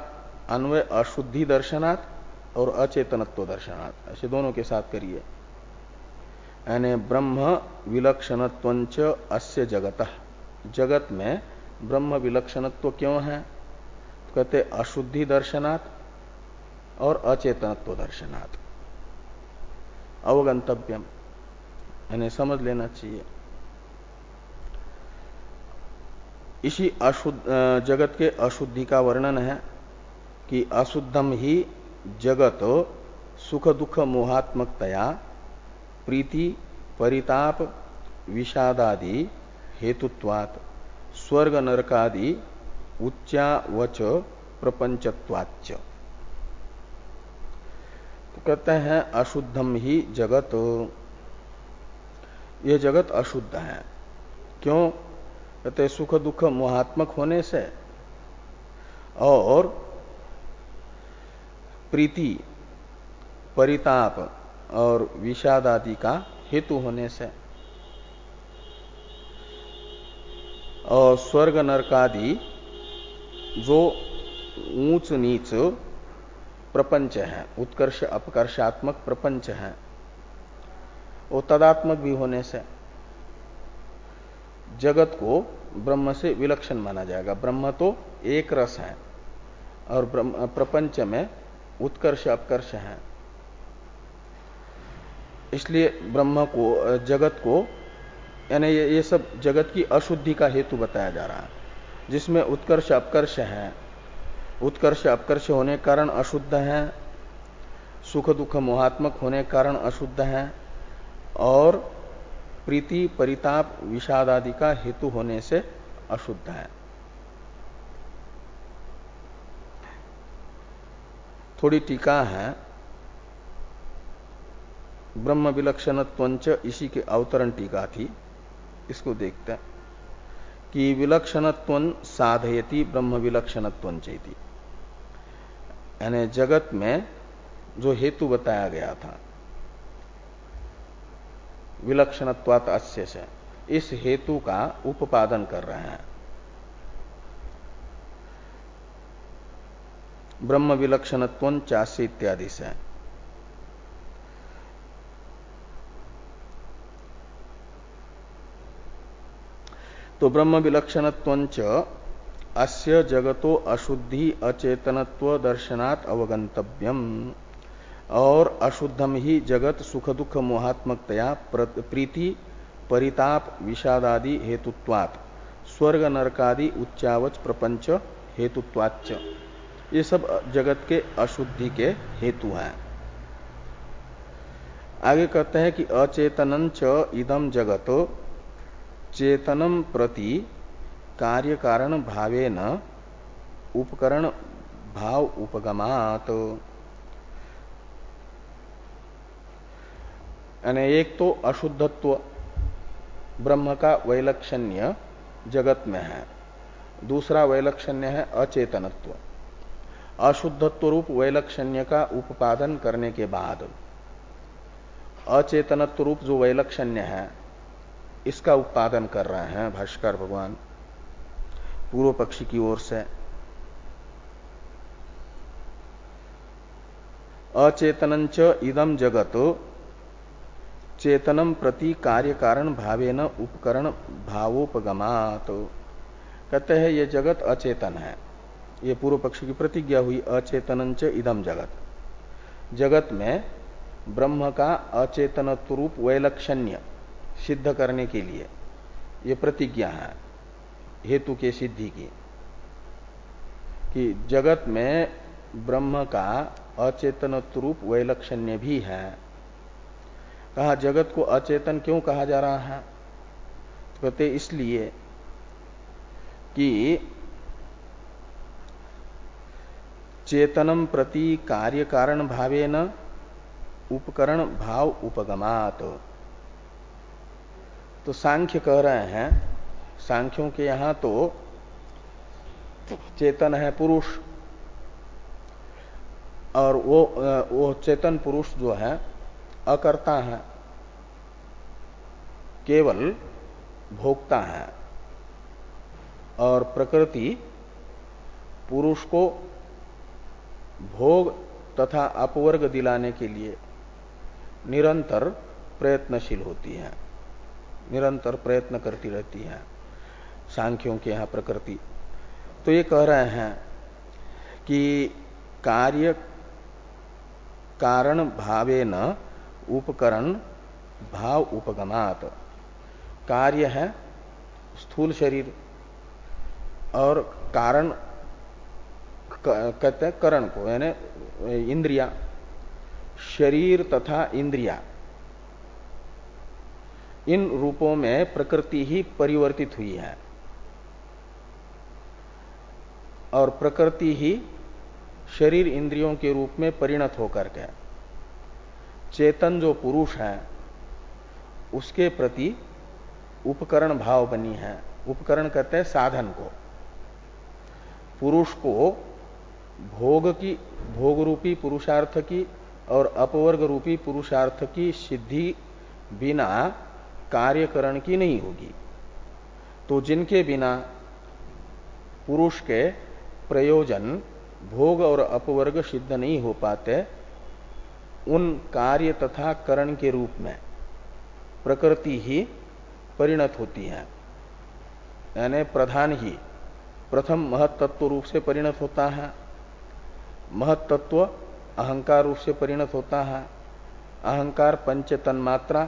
अन्वय अशुद्धि दर्शनात् और अचेतनत्व दर्शनात्। ऐसे दोनों के साथ करिए। यानी ब्रह्म विलक्षणत्व अस्य जगत। जगत में ब्रह्म विलक्षणत्व क्यों है? तो कहते अशुद्धि दर्शनात् और अचेतनत्व दर्शनात्। अवगंतव्यम। यानी समझ लेना चाहिए। इसी अशुद्ध जगत के अशुद्धि का वर्णन है कि अशुद्धम ही जगत सुख दुख मोहात्मकतया, प्रीति, परिताप, विषादादि, हेतुत्वात्, स्वर्ग नरकादि उच्चावच प्रपंचत्वाच्च। तो कहते हैं, अशुद्धम ही जगत। यह जगत अशुद्ध है। क्यों? कहते सुख दुख मोहात्मक होने से और प्रीति, परिताप और विषाद आदि का हेतु होने से और स्वर्ग नरकादि जो ऊंच नीच प्रपंच है, उत्कर्ष अपकर्षात्मक प्रपंच है, वो तदात्मक भी होने से जगत को ब्रह्म से विलक्षण माना जाएगा। ब्रह्म तो एक रस है और प्रपंच में उत्कर्ष अपकर्ष है। इसलिए ब्रह्म को जगत को यानी ये, ये सब जगत की अशुद्धि का हेतु बताया जा रहा है जिसमें उत्कर्ष अपकर्ष है। उत्कर्ष अपकर्ष होने कारण अशुद्ध है सुख दुख मोहात्मक होने कारण अशुद्ध है और प्रीति, परिताप विषाद आदि का हेतु होने से अशुद्ध है। थोड़ी टीका है। ब्रह्म विलक्षणत्वंच इसी के अवतरण टीका थी। इसको देखते हैं कि विलक्षणत्व साधयति ब्रह्म विलक्षणत्वंचेति यानी जगत में जो हेतु बताया गया था विलक्षणत्वात अस्य से इस हेतु का उपादन कर रहे हैं। ब्रह्म विलक्षणत्व चास्य इत्यादि से। तो ब्रह्म विलक्षणत्व अस्य जगतो अशुद्धि अचेतनत्व दर्शनात् अवगंतव्यम और अशुद्धम ही जगत सुख दुख मोहात्मकतया प्रीति परिताप, विषादादि हेतुत्वात्। स्वर्ग नरकादि उच्चावच प्रपंच हेतुत्वाच ये सब जगत के अशुद्धि के हेतु हैं। आगे कहते हैं कि अचेतन च इदम जगत। चेतनम प्रति कार्य कारण भावे न उपकरण भाव उपगमात। यानी एक तो अशुद्धत्व, ब्रह्म का वैलक्षण्य जगत में है, दूसरा वैलक्षण्य है अचेतनत्व। अशुद्धत्व रूप वैलक्षण्य का उपादन करने के बाद, अचेतनत्व रूप जो वैलक्षण्य है, इसका उत्पादन कर रहे हैं भाष्कर भगवान, पूर्व पक्षी की ओर से। अचेतन इदम जगत चेतनम प्रति कार्य कारण भावे न उपकरण भावोपगमात। कहते हैं, ये जगत अचेतन है। ये पूर्व पक्ष की प्रतिज्ञा हुई, अचेतन च इदम जगत। जगत में ब्रह्म का अचेतन रूप वैलक्षण्य सिद्ध करने के लिए ये प्रतिज्ञा है, हेतु के सिद्धि की। कि जगत में ब्रह्म का अचेतन रूप वैलक्षण्य भी है। कहा, जगत को अचेतन क्यों कहा जा रहा है? तो कहते, इसलिए कि चेतनम प्रति कार्य कारण भावे न उपकरण भाव उपगमात। तो सांख्य कह रहे हैं, सांख्यों के यहाँ तो चेतन है पुरुष, और वो वो चेतन पुरुष जो है अकर्ता है, केवल भोक्ता है, और प्रकृति पुरुष को भोग तथा अपवर्ग दिलाने के लिए निरंतर प्रयत्नशील होती है, निरंतर प्रयत्न करती रहती है, सांख्यों के यहाँ प्रकृति। तो ये कह रहे हैं कि कार्य कारण भावे न उपकरण भाव उपगमात। कार्य है स्थूल शरीर और कारण कहते हैं करण को, यानी इंद्रिया। शरीर तथा इंद्रिया। इन रूपों में प्रकृति ही परिवर्तित हुई है। और प्रकृति ही शरीर इंद्रियों के रूप में परिणत होकर के। चेतन जो पुरुष है, उसके प्रति उपकरण भाव बनी है। उपकरण कहते हैं साधन को। पुरुष को भोग की भोग रूपी पुरुषार्थ की और अपवर्ग रूपी पुरुषार्थ की सिद्धि बिना कार्यकरण की नहीं होगी। तो जिनके बिना पुरुष के प्रयोजन भोग और अपवर्ग सिद्ध नहीं हो पाते उन कार्य तथा करण के रूप में प्रकृति ही परिणत होती है। यानी प्रधान ही, प्रथम महत्त्व रूप से परिणत होता है महत्त्व अहंकार रूप से परिणत होता है, अहंकार पंच तन्मात्रा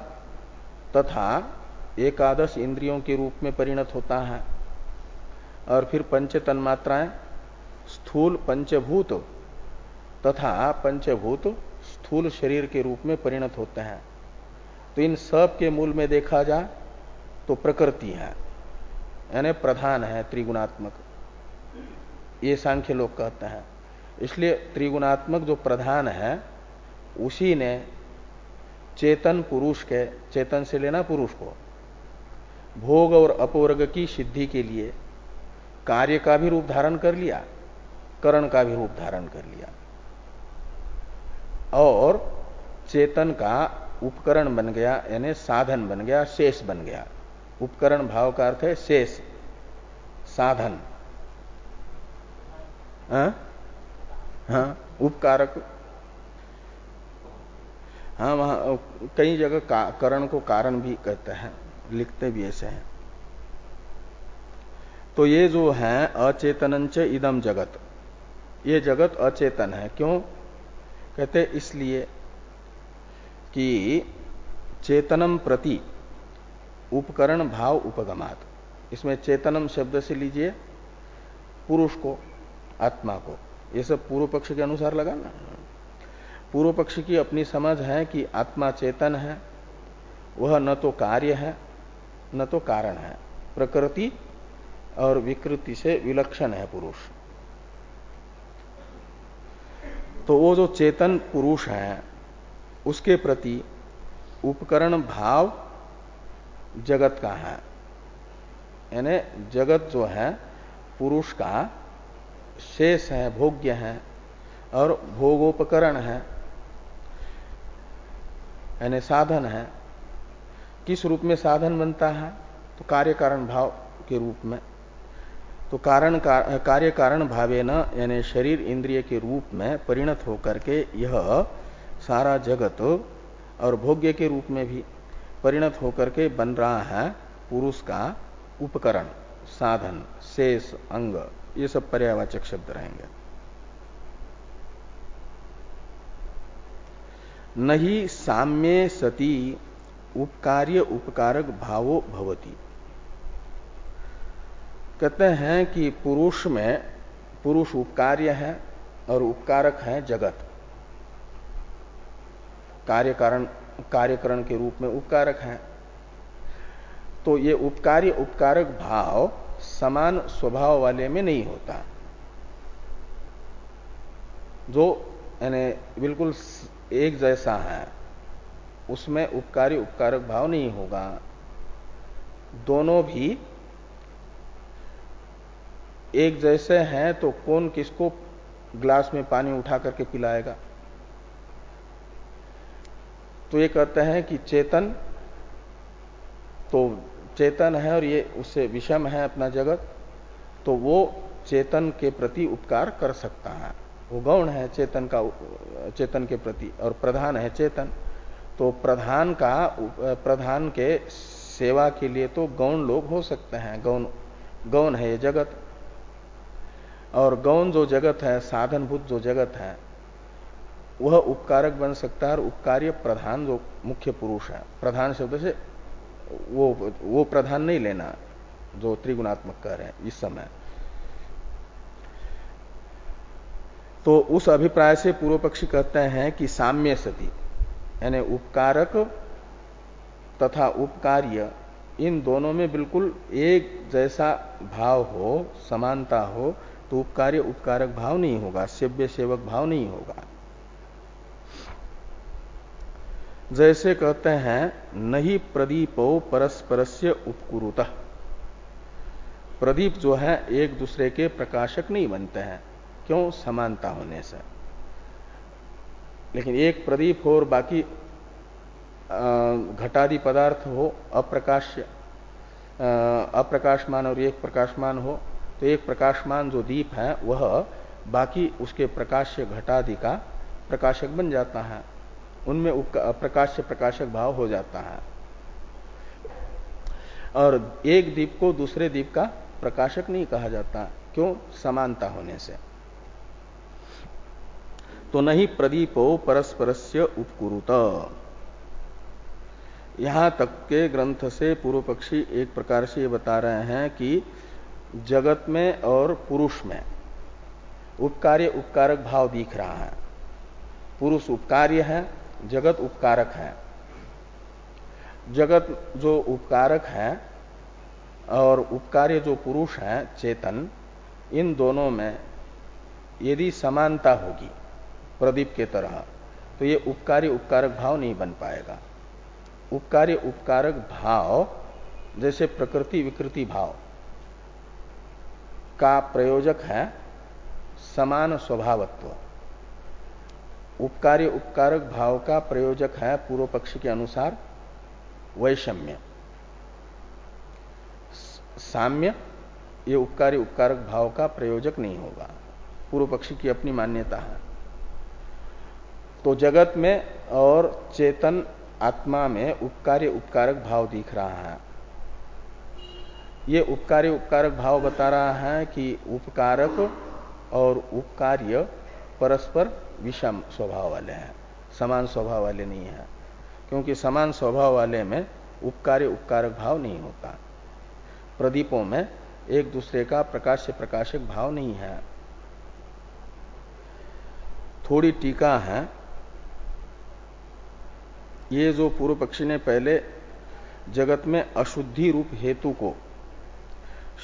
तथा एकादश इंद्रियों के रूप में परिणत होता है। और फिर पंच तन्मात्राएँ, स्थूल पंचभूत तथा पंचभूत स्थूल शरीर के रूप में परिणत होते हैं। तो इन सब के मूल में देखा जा तो प्रकृति है, यानी प्रधान है, त्रिगुणात्मक। ये सांख्य लोग कहते हैं। इसलिए त्रिगुणात्मक जो प्रधान है, उसी ने चेतन पुरुष के, चेतन से लेना पुरुष को, भोग और अपवर्ग की सिद्धि के लिए कार्य का भी रूप धारण कर लिया, करण का भी रूप धारण कर लिया। और चेतन का उपकरण बन गया यानी साधन बन गया शेष बन गया। उपकरण भाव का अर्थ है शेष साधन। हाँ, हाँ उपकारक। हाँ वहाँ कई जगह करण को कारण भी कहते हैं लिखते भी ऐसे हैं। तो ये जो है अचेतनंच इदम जगत। ये जगत अचेतन है। क्यों? कहते इसलिए कि चेतनम प्रति उपकरण भाव उपगमात। इसमें चेतनम शब्द से लीजिए, पुरुष को, आत्मा को। ये सब पूर्व पक्ष के अनुसार लगा ना। पूर्व पक्ष की अपनी समझ है कि आत्मा चेतन है, वह न तो कार्य है, न तो कारण है। प्रकृति और विकृति से विलक्षण है पुरुष। तो वो जो चेतन पुरुष है, उसके प्रति उपकरण भाव जगत का है। यानी जगत जो है, पुरुष का शेष है, भोग्य है और भोगोपकरण है। यानी साधन है। किस रूप में साधन बनता है? तो कार्य कारण भाव के रूप में। तो कारण कार्य कारण भावे न, यानी शरीर इंद्रिय के रूप में परिणत होकर के यह सारा जगत और भोग्य के रूप में भी परिणत होकर के बन रहा है, पुरुष का उपकरण, साधन, शेष, अंग, ये सब पर्यावाचक शब्द रहेंगे। नहीं साम्य सती उपकार्य उपकारक भावो भवती। कहते हैं कि पुरुष में पुरुष उपकार्य है और उपकारक है जगत। कार्य कारण कार्यकरण के रूप में उपकारक है। तो ये उपकार्य उपकारक भाव समान स्वभाव वाले में नहीं होता। जो, यानी बिल्कुल एक जैसा है, उसमें उपकारी, उपकारक भाव नहीं होगा। दोनों भी एक जैसे हैं तो कौन किसको ग्लास में पानी उठा करके पिलाएगा? तो ये कहते हैं कि चेतन तो चेतन है और ये उससे विषम है अपना जगत तो वो चेतन के प्रति उपकार कर सकता है। वो गौण है चेतन का, चेतन के प्रति और प्रधान है चेतन। तो प्रधान का, प्रधान के सेवा के लिए तो गौण लोग हो सकते हैं। गौण गौण है ये जगत। और गौण जो जगत है, साधनभूत जो जगत है, वह उपकारक बन सकता है और उपकार्य प्रधान जो मुख्य पुरुष है। प्रधान शब्द से वो वो प्रधान नहीं लेना जो त्रिगुणात्मक कह रहे हैं इस समय। तो उस अभिप्राय से पूर्व पक्षी कहते हैं कि साम्य सती, यानी उपकारक तथा उपकार्य, इन दोनों में बिल्कुल एक जैसा भाव हो, समानता हो तो उपकार्य उपकारक भाव नहीं होगा, सेव्य सेवक भाव नहीं होगा। जैसे कहते हैं, नहीं प्रदीपो परस्पर से उपकुरुत। प्रदीप जो है, एक दूसरे के प्रकाशक नहीं बनते हैं। क्यों? समानता होने से। लेकिन एक प्रदीप हो और बाकी घटादि पदार्थ हो, अप्रकाश्य अप्रकाशमान और एक प्रकाशमान हो तो एक प्रकाशमान जो दीप है, वह बाकी उसके प्रकाश्य घटादि का प्रकाशक बन जाता है। उनमें प्रकाश्य प्रकाशक भाव हो जाता है। और एक दीप को दूसरे दीप का प्रकाशक नहीं कहा जाता, क्यों? समानता होने से। तो नहीं प्रदीपो परस्परस्य उपकुरुत यहाँ तक के ग्रंथ से पूर्व पक्षी एक प्रकार से ये बता रहे हैं कि जगत में और पुरुष में। उपकार्य उपकारक भाव दिख रहा है। पुरुष उपकार्य है, जगत उपकारक है। जगत जो उपकारक है और उपकार्य जो पुरुष है, चेतन, इन दोनों में यदि समानता होगी प्रदीप के तरह तो ये उपकार्य उपकारक भाव नहीं बन पाएगा। उपकार्य उपकारक भाव जैसे प्रकृति विकृति भाव का प्रयोजक है समान स्वभावत्व। उपकार्य उपकारक भाव का प्रयोजक है पूर्व पक्ष के अनुसार वैषम्य। साम्य, ये उपकार्य उपकारक भाव का प्रयोजक नहीं होगा। पूर्व पक्षी की अपनी मान्यता है। तो जगत में और चेतन आत्मा में उपकार्य उपकारक भाव दिख रहा है। ये उपकार्य उपकारक भाव बता रहा है कि उपकारक और उपकार्य परस्पर विषम स्वभाव वाले हैं, समान स्वभाव वाले नहीं है, क्योंकि समान स्वभाव वाले में उपकार्य उपकारक भाव नहीं होता। प्रदीपों में एक दूसरे का प्रकाश से प्रकाशक भाव नहीं है। थोड़ी टीका है। ये जो पूर्व पक्षी ने पहले जगत में अशुद्धि रूप हेतु को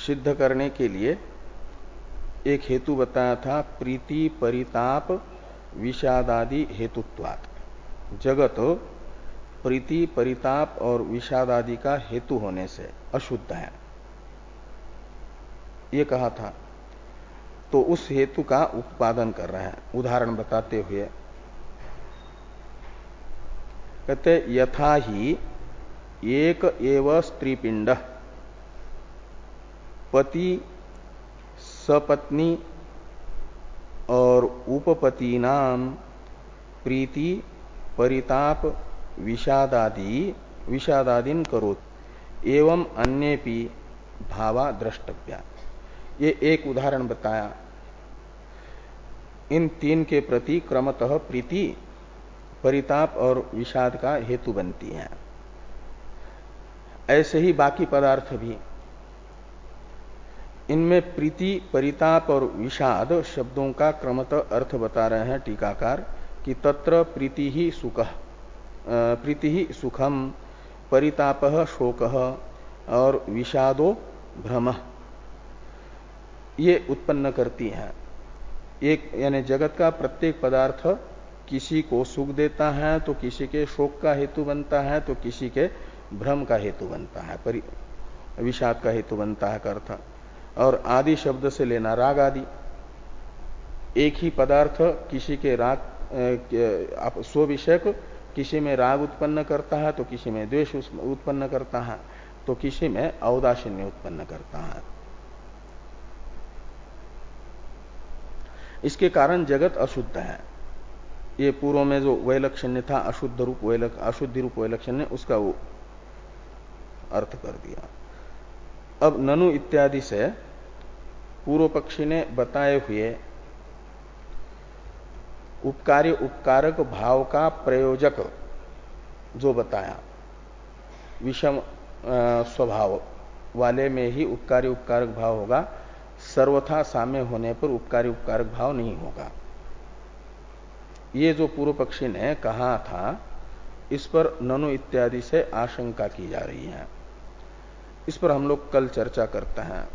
सिद्ध करने के लिए एक हेतु बताया था, प्रीति, परिताप, विषादादि हेतुत्वात। जगत प्रीति, परिताप और विषादादि का हेतु होने से अशुद्ध है। ये कहा था। तो उस हेतु का उत्पादन कर रहे हैं। उदाहरण बताते हुए कहते, यथा ही एक एव स्त्रीपिंड पति, सपत्नी और उपपति नाम प्रीति, परिताप, विषादादि, विषादादीन करो एवं अन्य भावा द्रष्टव्या ये एक उदाहरण बताया। इन तीन के प्रति क्रमतः प्रीति, परिताप और विषाद का हेतु बनती है। ऐसे ही बाकी पदार्थ भी। इनमें प्रीति, परिताप और विषाद शब्दों का क्रमत अर्थ बता रहे हैं टीकाकार कि तत्र प्रीति ही सुख प्रीति ही सुखम, परिताप शोक और विषादो भ्रम। ये उत्पन्न करती हैं। एक, यानी जगत का प्रत्येक पदार्थ किसी को सुख देता है तो किसी के शोक का हेतु बनता है तो किसी के भ्रम का हेतु बनता है, परि, विषाद का हेतु बनता है अर्थ। और आदि शब्द से लेना राग आदि। एक ही पदार्थ किसी के राग स्व विषय किसी में राग उत्पन्न करता है तो किसी में द्वेष उत्पन्न करता है तो किसी में औदासीन्य उत्पन्न करता है। इसके कारण जगत अशुद्ध है। ये पूर्व में जो वैलक्षण्य था, अशुद्ध रूप, वैलक, अशुद्धि रूप, वैलक्षण्य, उसका वो अर्थ कर दिया। अब ननु इत्यादि से पूर्व पक्षी ने बताए हुए उपकार्य उपकारक भाव का प्रयोजक जो बताया, विषम स्वभाव वाले में ही उपकार्य उपकारक भाव होगा। सर्वथा साम्य होने पर उपकारी उपकारक भाव नहीं होगा। ये जो पूर्व पक्षी ने कहा था, इस पर ननु इत्यादि से आशंका की जा रही है। इस पर हम लोग कल चर्चा करते हैं।